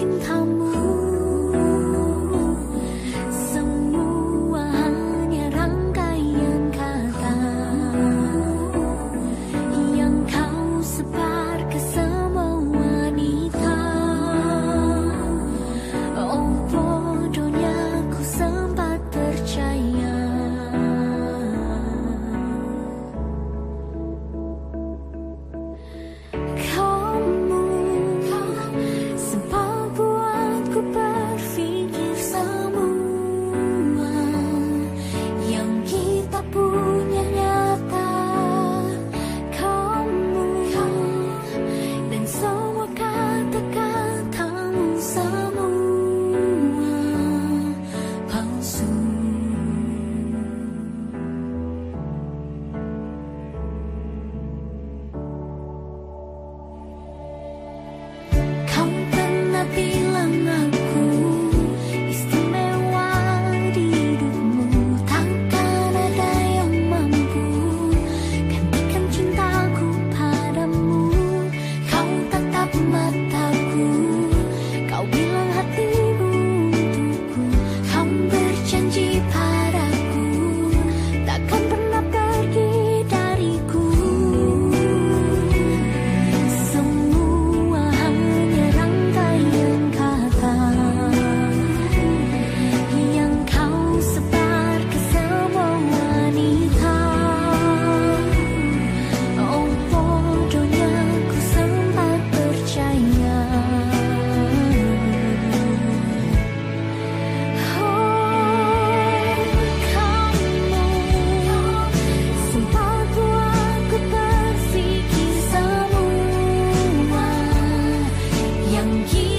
听他们曾一